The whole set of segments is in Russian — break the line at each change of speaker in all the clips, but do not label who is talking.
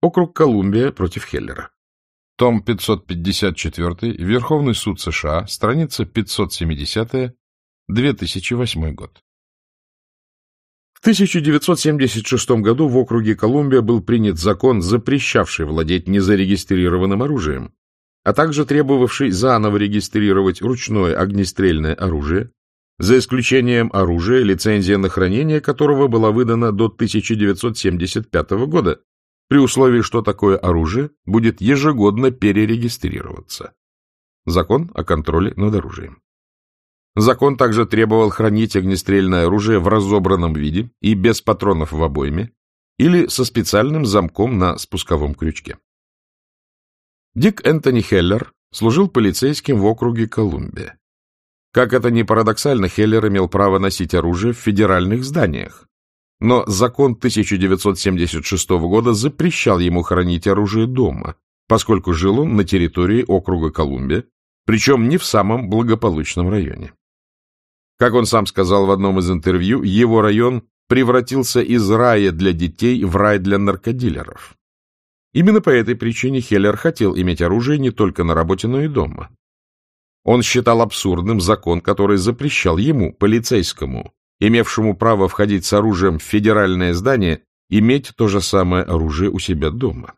Округ Колумбия против Хеллера. Том 554, Верховный суд США, страница 570, 2008 год. В 1976 году в округе Колумбия был принят закон, запрещавший владеть незарегистрированным оружием, а также требовавший заново регистрировать ручное огнестрельное оружие, за исключением оружия, лицензия на хранение которого была выдана до 1975 года, при условии, что такое оружие будет ежегодно перерегистрироваться. Закон о контроле над оружием. Закон также требовал хранить огнестрельное оружие в разобранном виде и без патронов в обойме или со специальным замком на спусковом крючке. Дик Энтони Хеллер служил полицейским в округе Колумбия. Как это ни парадоксально, Хеллер имел право носить оружие в федеральных зданиях, но закон 1976 года запрещал ему хранить оружие дома, поскольку жил он на территории округа Колумбия, причем не в самом благополучном районе. Как он сам сказал в одном из интервью, его район превратился из рая для детей в рай для наркодилеров. Именно по этой причине Хеллер хотел иметь оружие не только на работе, но и дома. Он считал абсурдным закон, который запрещал ему, полицейскому, имевшему право входить с оружием в федеральное здание, иметь то же самое оружие у себя дома.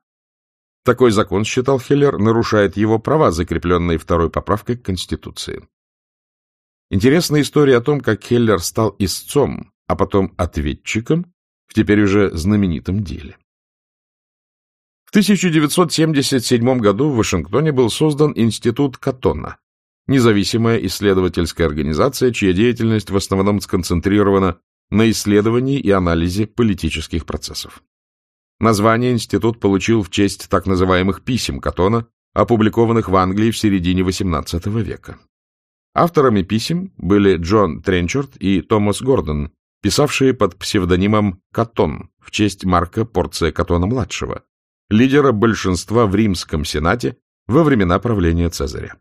Такой закон, считал Хеллер, нарушает его права, закрепленные второй поправкой к Конституции. Интересная история о том, как Хеллер стал истцом, а потом ответчиком в теперь уже знаменитом деле. В 1977 году в Вашингтоне был создан Институт Катона, независимая исследовательская организация, чья деятельность в основном сконцентрирована на исследовании и анализе политических процессов. Название институт получил в честь так называемых писем Катона, опубликованных в Англии в середине XVIII века. Авторами писем были Джон Тренчард и Томас Гордон, писавшие под псевдонимом Катон в честь Марка Порция Катона-младшего, лидера большинства в Римском Сенате во времена правления Цезаря.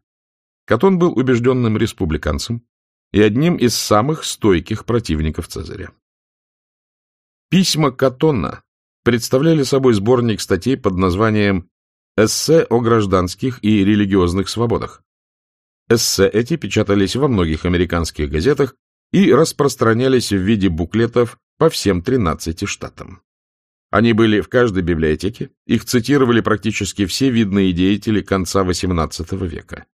Катон был убежденным республиканцем и одним из самых стойких противников Цезаря. Письма Катона представляли собой сборник статей под названием «Эссе о гражданских и религиозных свободах». Эссе эти печатались во многих американских газетах и распространялись в виде буклетов по всем 13 штатам. Они были в каждой библиотеке, их цитировали практически все видные деятели конца XVIII века.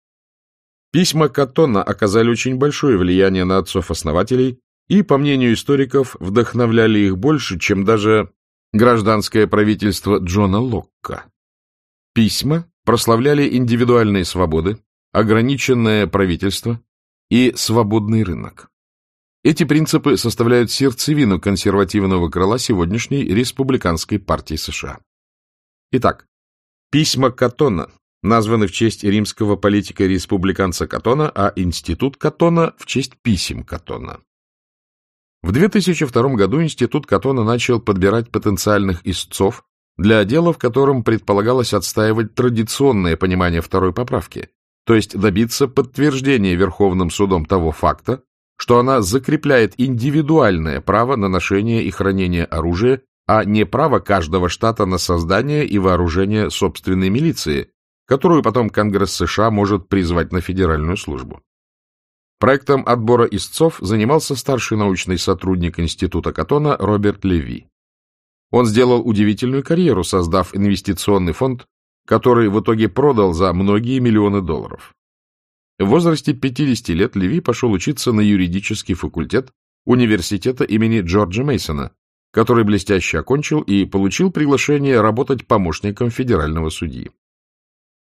Письма Каттона оказали очень большое влияние на отцов-основателей и, по мнению историков, вдохновляли их больше, чем даже гражданское правительство Джона Локка. Письма прославляли индивидуальные свободы, ограниченное правительство и свободный рынок. Эти принципы составляют сердцевину консервативного крыла сегодняшней республиканской партии США. Итак, письма Каттона названы в честь римского политика-республиканца Катона, а Институт Катона в честь писем Катона. В 2002 году Институт Катона начал подбирать потенциальных истцов для дела, в котором предполагалось отстаивать традиционное понимание второй поправки, то есть добиться подтверждения Верховным судом того факта, что она закрепляет индивидуальное право на ношение и хранение оружия, а не право каждого штата на создание и вооружение собственной милиции, которую потом Конгресс США может призвать на федеральную службу. Проектом отбора истцов занимался старший научный сотрудник Института Катона Роберт Леви. Он сделал удивительную карьеру, создав инвестиционный фонд, который в итоге продал за многие миллионы долларов. В возрасте 50 лет Леви пошел учиться на юридический факультет университета имени Джорджа Мейсона, который блестяще окончил и получил приглашение работать помощником федерального судьи.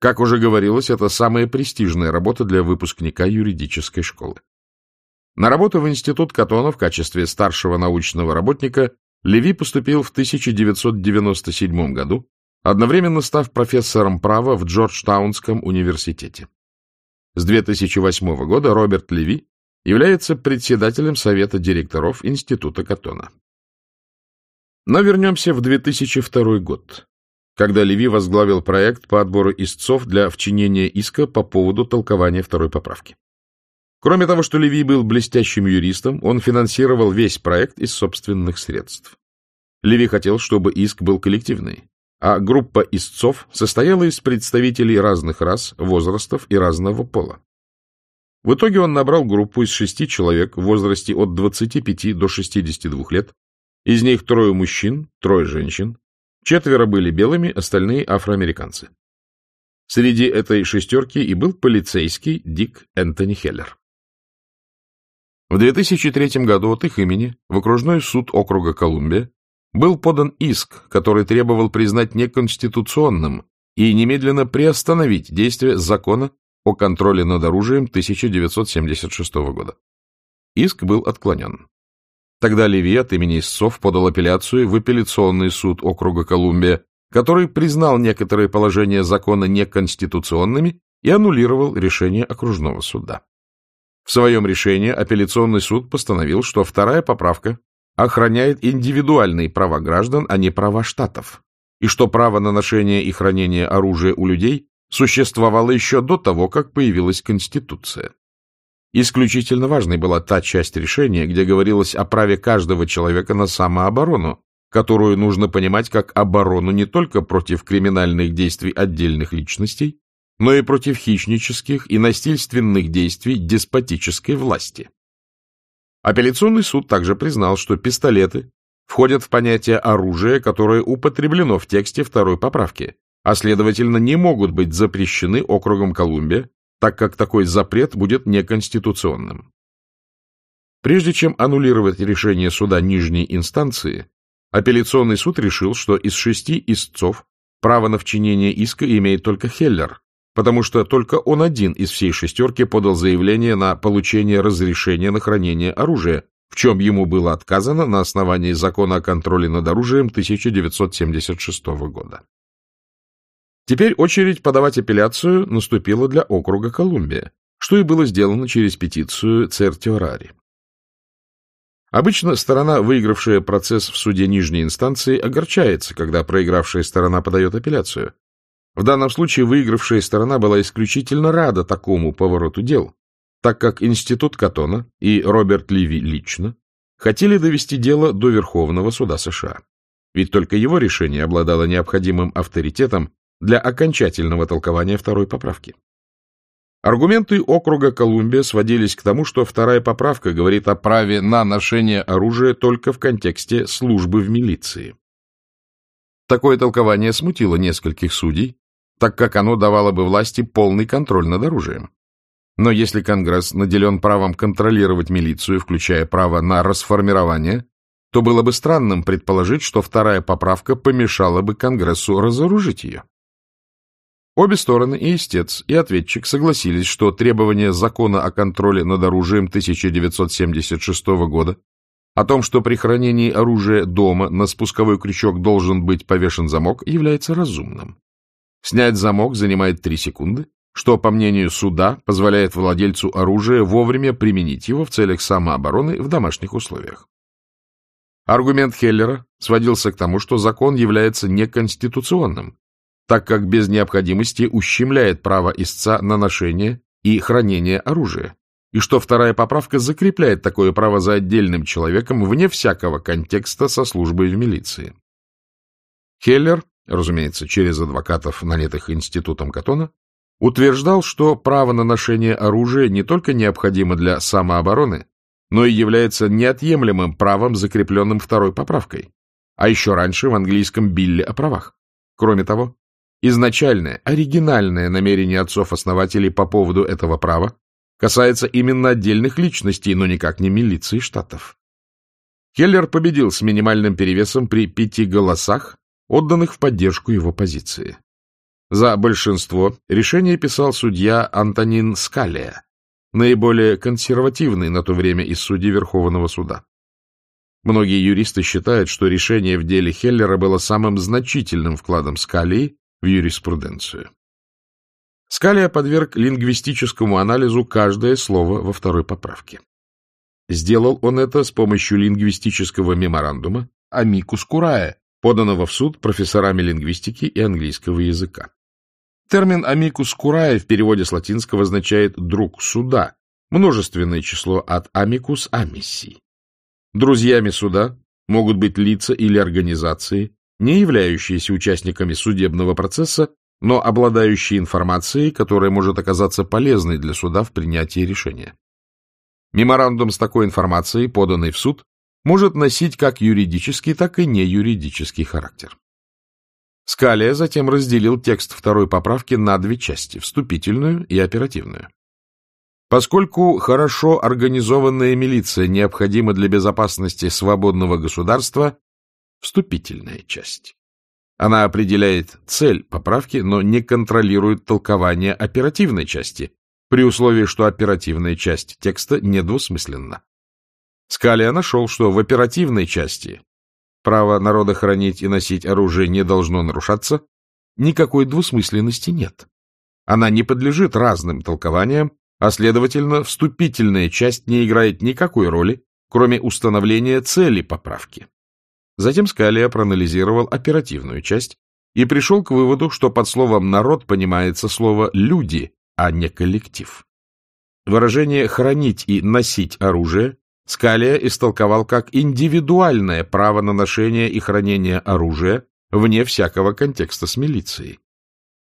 Как уже говорилось, это самая престижная работа для выпускника юридической школы. На работу в Институт Катона в качестве старшего научного работника Леви поступил в 1997 году, одновременно став профессором права в Джорджтаунском университете. С 2008 года Роберт Леви является председателем Совета директоров Института Катона. Но вернемся в 2002 год когда Леви возглавил проект по отбору истцов для вчинения иска по поводу толкования второй поправки. Кроме того, что Леви был блестящим юристом, он финансировал весь проект из собственных средств. Леви хотел, чтобы иск был коллективный, а группа истцов состояла из представителей разных рас, возрастов и разного пола. В итоге он набрал группу из шести человек в возрасте от 25 до 62 лет, из них трое мужчин, трое женщин, четверо были белыми, остальные афроамериканцы. Среди этой шестерки и был полицейский Дик Энтони Хеллер. В 2003 году от их имени в окружной суд округа Колумбия был подан иск, который требовал признать неконституционным и немедленно приостановить действие закона о контроле над оружием 1976 года. Иск был отклонен. Тогда Леви от имени истцов подал апелляцию в апелляционный суд округа Колумбия, который признал некоторые положения закона неконституционными и аннулировал решение окружного суда. В своем решении апелляционный суд постановил, что вторая поправка охраняет индивидуальные права граждан, а не права штатов, и что право на ношение и хранение оружия у людей существовало еще до того, как появилась Конституция. Исключительно важной была та часть решения, где говорилось о праве каждого человека на самооборону, которую нужно понимать как оборону не только против криминальных действий отдельных личностей, но и против хищнических и насильственных действий деспотической власти. Апелляционный суд также признал, что пистолеты входят в понятие оружия, которое употреблено в тексте второй поправки, а следовательно не могут быть запрещены округом Колумбия, так как такой запрет будет неконституционным. Прежде чем аннулировать решение суда нижней инстанции, апелляционный суд решил, что из шести истцов право на вчинение иска имеет только Хеллер, потому что только он один из всей шестерки подал заявление на получение разрешения на хранение оружия, в чем ему было отказано на основании закона о контроле над оружием 1976 года. Теперь очередь подавать апелляцию наступила для округа Колумбия, что и было сделано через петицию Цертиорари. Обычно сторона, выигравшая процесс в суде нижней инстанции, огорчается, когда проигравшая сторона подает апелляцию, в данном случае выигравшая сторона была исключительно рада такому повороту дел, так как Институт Катона и Роберт Ливи лично хотели довести дело до Верховного суда США. Ведь только его решение обладало необходимым авторитетом для окончательного толкования второй поправки. Аргументы округа Колумбия сводились к тому, что вторая поправка говорит о праве на ношение оружия только в контексте службы в милиции. Такое толкование смутило нескольких судей, так как оно давало бы власти полный контроль над оружием. Но если Конгресс наделен правом контролировать милицию, включая право на расформирование, то было бы странным предположить, что вторая поправка помешала бы Конгрессу разоружить ее. Обе стороны, и истец, и ответчик, согласились, что требования закона о контроле над оружием 1976 года о том, что при хранении оружия дома на спусковой крючок должен быть повешен замок, является разумным. Снять замок занимает 3 секунды, что, по мнению суда, позволяет владельцу оружия вовремя применить его в целях самообороны в домашних условиях. Аргумент Хеллера сводился к тому, что закон является неконституционным, так как без необходимости ущемляет право истца на ношение и хранение оружия, и что вторая поправка закрепляет такое право за отдельным человеком вне всякого контекста со службой в милиции. Хеллер разумеется, через адвокатов, нанятых институтом Катона, утверждал, что право на ношение оружия не только необходимо для самообороны, но и является неотъемлемым правом, закрепленным второй поправкой, а еще раньше в английском Билле о правах. Кроме того, изначальное, оригинальное намерение отцов-основателей по поводу этого права касается именно отдельных личностей, но никак не милиции штатов. Келлер победил с минимальным перевесом при пяти голосах отданных в поддержку его позиции. За большинство решение писал судья Антонин Скалия, наиболее консервативный на то время из судей Верховного суда. Многие юристы считают, что решение в деле Хеллера было самым значительным вкладом Скалии в юриспруденцию. Скалия подверг лингвистическому анализу каждое слово во второй поправке. Сделал он это с помощью лингвистического меморандума «Амикус Курая», поданного в суд профессорами лингвистики и английского языка. Термин «amicus curiae» в переводе с латинского означает «друг суда», множественное число от «amicus amici». Друзьями суда могут быть лица или организации, не являющиеся участниками судебного процесса, но обладающие информацией, которая может оказаться полезной для суда в принятии решения. Меморандум с такой информацией, поданный в суд, может носить как юридический, так и неюридический характер. Скалия затем разделил текст второй поправки на две части – вступительную и оперативную. Поскольку хорошо организованная милиция необходима для безопасности свободного государства, вступительная часть. Она определяет цель поправки, но не контролирует толкование оперативной части, при условии, что оперативная часть текста недвусмысленна. Скалия нашел, что в оперативной части право народа хранить и носить оружие не должно нарушаться, никакой двусмысленности нет. Она не подлежит разным толкованиям, а, следовательно, вступительная часть не играет никакой роли, кроме установления цели поправки. Затем Скалия проанализировал оперативную часть и пришел к выводу, что под словом «народ» понимается слово «люди», а не коллектив. Выражение «хранить» и «носить оружие» Скалия истолковал как индивидуальное право на ношение и хранение оружия вне всякого контекста с милицией.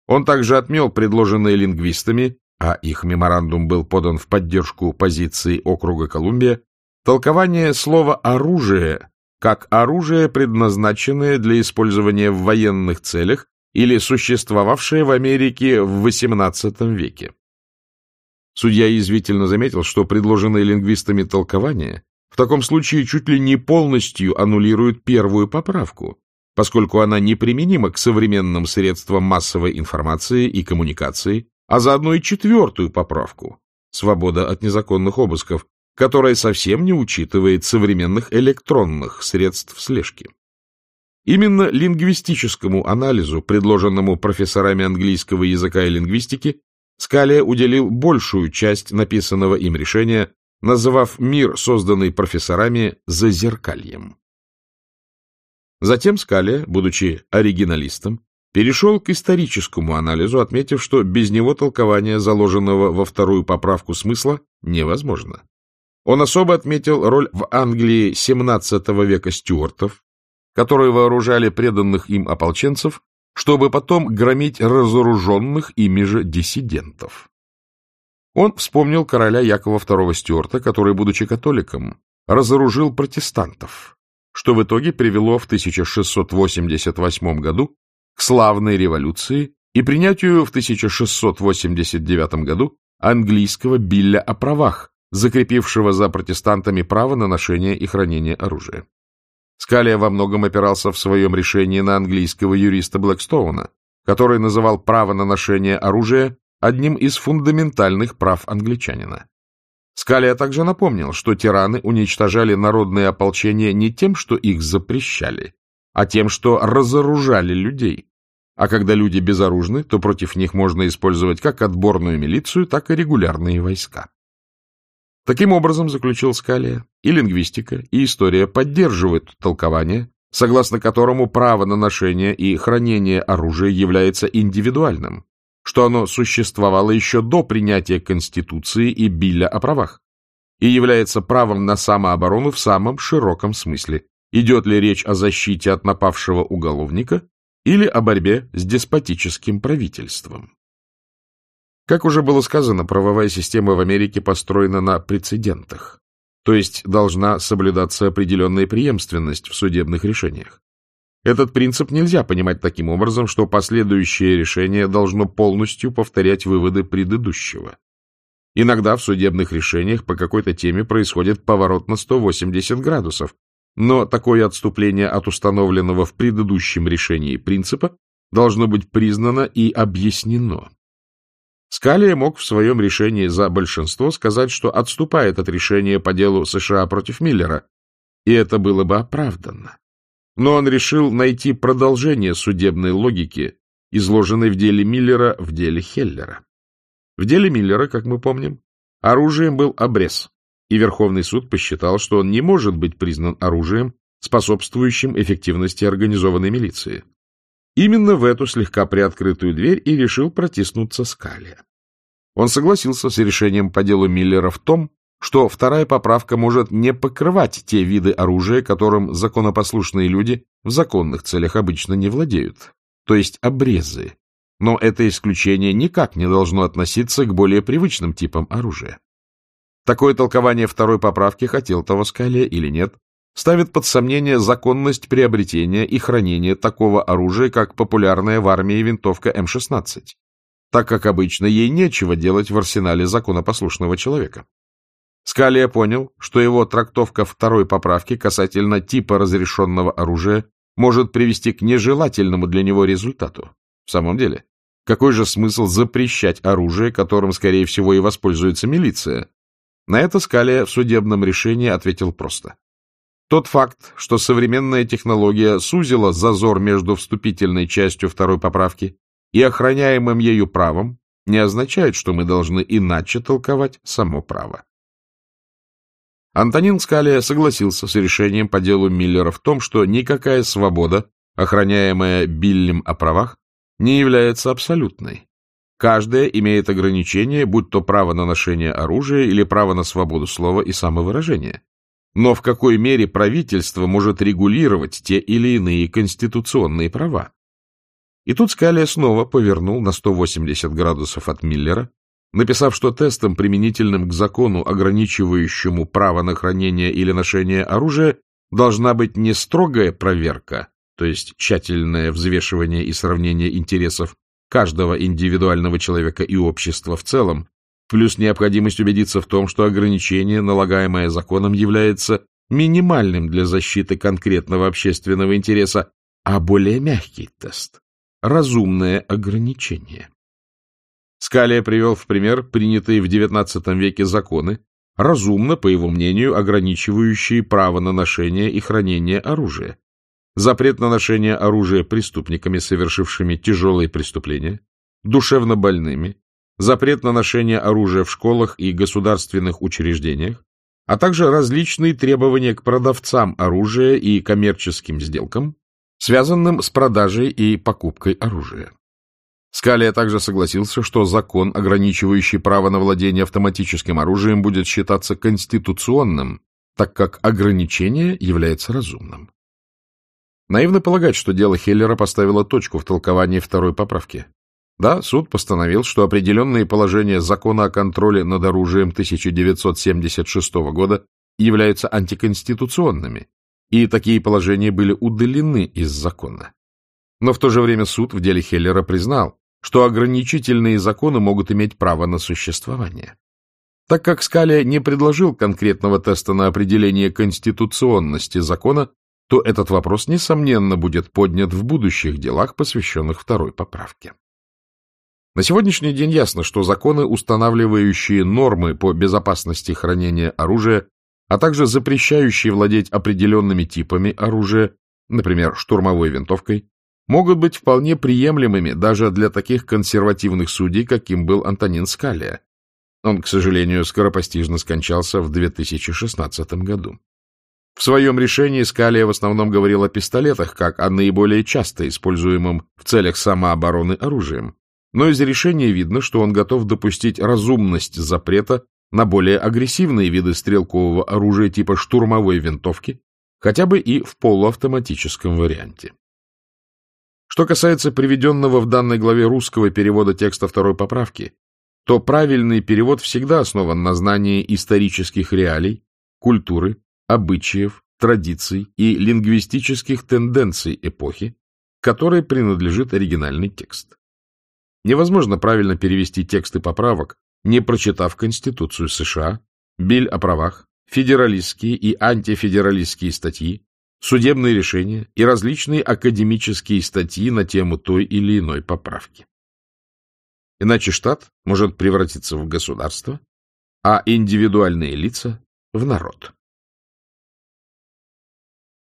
Он также отмел предложенные лингвистами а их меморандум был подан в поддержку позиции округа Колумбия, толкование слова «оружие» как оружие, предназначенное для использования в военных целях или существовавшее в Америке в XVIII веке. Судья язвительно заметил, что предложенное лингвистами толкование в таком случае чуть ли не полностью аннулирует первую поправку, поскольку она неприменима к современным средствам массовой информации и коммуникации, а заодно и четвертую поправку — свобода от незаконных обысков, которая совсем не учитывает современных электронных средств слежки. Именно лингвистическому анализу, предложенному профессорами английского языка и лингвистики, Скалия уделил большую часть написанного им решения, называв мир, созданный профессорами, зазеркальем. Затем Скалия, будучи оригиналистом, перешел к историческому анализу, отметив, что без него толкование заложенного во вторую поправку смысла невозможно. Он особо отметил роль в Англии XVII века стюартов, которые вооружали преданных им ополченцев, чтобы потом громить разоруженных ими же диссидентов. Он вспомнил короля Якова II Стюарта, который, будучи католиком, разоружил протестантов, что в итоге привело в 1688 году к славной революции и принятию в 1689 году английского билля о правах, закрепившего за протестантами право на ношение и хранение оружия. Скалия во многом опирался в своем решении на английского юриста Блэкстоуна, который называл право на ношение оружия одним из фундаментальных прав англичанина. Скалия также напомнил, что тираны уничтожали народные ополчения не тем, что их запрещали, а тем, что разоружали людей. А когда люди безоружны, то против них можно использовать как отборную милицию, так и регулярные войска. Таким образом, заключил Скалия, и лингвистика, и история поддерживают толкование, согласно которому право на ношение и хранение оружия является индивидуальным, что оно существовало еще до принятия Конституции и Билля о правах, и является правом на самооборону в самом широком смысле, идет ли речь о защите от напавшего уголовника или о борьбе с деспотическим правительством. Как уже было сказано, правовая система в Америке построена на прецедентах, то есть должна соблюдаться определенная преемственность в судебных решениях. Этот принцип нельзя понимать таким образом, что последующее решение должно полностью повторять выводы предыдущего. Иногда в судебных решениях по какой-то теме происходит поворот на 180 градусов, но такое отступление от установленного в предыдущем решении принципа должно быть признано и объяснено. Скалия мог в своем решении за большинство сказать, что отступает от решения по делу США против Миллера, и это было бы оправданно. Но он решил найти продолжение судебной логики, изложенной в деле Миллера в деле Хеллера. В деле Миллера, как мы помним, оружием был обрез, и Верховный суд посчитал, что он не может быть признан оружием, способствующим эффективности организованной милиции. Именно в эту слегка приоткрытую дверь и решил протиснуться Скалия. Он согласился с решением по делу Миллера в том, что вторая поправка может не покрывать те виды оружия, которым законопослушные люди в законных целях обычно не владеют, то есть обрезы, но это исключение никак не должно относиться к более привычным типам оружия. Такое толкование второй поправки, хотел того Скалия или нет, ставит под сомнение законность приобретения и хранения такого оружия, как популярная в армии винтовка М-16, так как обычно ей нечего делать в арсенале законопослушного человека. Скалия понял, что его трактовка второй поправки касательно типа разрешенного оружия может привести к нежелательному для него результату. В самом деле, какой же смысл запрещать оружие, которым, скорее всего, и воспользуется милиция? На это Скалия в судебном решении ответил просто. Тот факт, что современная технология сузила зазор между вступительной частью второй поправки и охраняемым ею правом, не означает, что мы должны иначе толковать само право. Антонин Скалия согласился с решением по делу Миллера в том, что никакая свобода, охраняемая Биллем о правах, не является абсолютной. Каждая имеет ограничение, будь то право на ношение оружия или право на свободу слова и самовыражения. Но в какой мере правительство может регулировать те или иные конституционные права? И тут Скалия снова повернул на 180 градусов от Миллера, написав, что тестом, применительным к закону, ограничивающему право на хранение или ношение оружия, должна быть не строгая проверка, то есть тщательное взвешивание и сравнение интересов каждого индивидуального человека и общества в целом, плюс необходимость убедиться в том, что ограничение, налагаемое законом, является минимальным для защиты конкретного общественного интереса, а более мягкий тест – разумное ограничение. Скалия привел в пример принятые в XIX веке законы, разумно, по его мнению, ограничивающие право на ношение и хранение оружия, запрет на ношение оружия преступниками, совершившими тяжелые преступления, душевно больными, запрет на ношение оружия в школах и государственных учреждениях, а также различные требования к продавцам оружия и коммерческим сделкам, связанным с продажей и покупкой оружия. Скалия также согласился, что закон, ограничивающий право на владение автоматическим оружием, будет считаться конституционным, так как ограничение является разумным. Наивно полагать, что дело Хеллера поставило точку в толковании второй поправки. Да, суд постановил, что определенные положения закона о контроле над оружием 1976 года являются антиконституционными, и такие положения были удалены из закона. Но в то же время суд в деле Хеллера признал, что ограничительные законы могут иметь право на существование. Так как Скалия не предложил конкретного теста на определение конституционности закона, то этот вопрос, несомненно, будет поднят в будущих делах, посвященных второй поправке. На сегодняшний день ясно, что законы, устанавливающие нормы по безопасности хранения оружия, а также запрещающие владеть определенными типами оружия, например, штурмовой винтовкой, могут быть вполне приемлемыми даже для таких консервативных судей, каким был Антонин Скалия. Он, к сожалению, скоропостижно скончался в 2016 году. В своем решении Скалия в основном говорил о пистолетах, как о наиболее часто используемом в целях самообороны оружием. Но из решения видно, что он готов допустить разумность запрета на более агрессивные виды стрелкового оружия типа штурмовой винтовки, хотя бы и в полуавтоматическом варианте. Что касается приведенного в данной главе русского перевода текста второй поправки, то правильный перевод всегда основан на знании исторических реалий, культуры, обычаев, традиций и лингвистических тенденций эпохи, которой принадлежит оригинальный текст. Невозможно правильно перевести тексты поправок, не прочитав Конституцию США, Биль о правах, федералистские и антифедералистские статьи, судебные решения и различные академические статьи на тему той или иной поправки. Иначе штат может превратиться в государство, а индивидуальные лица — в народ.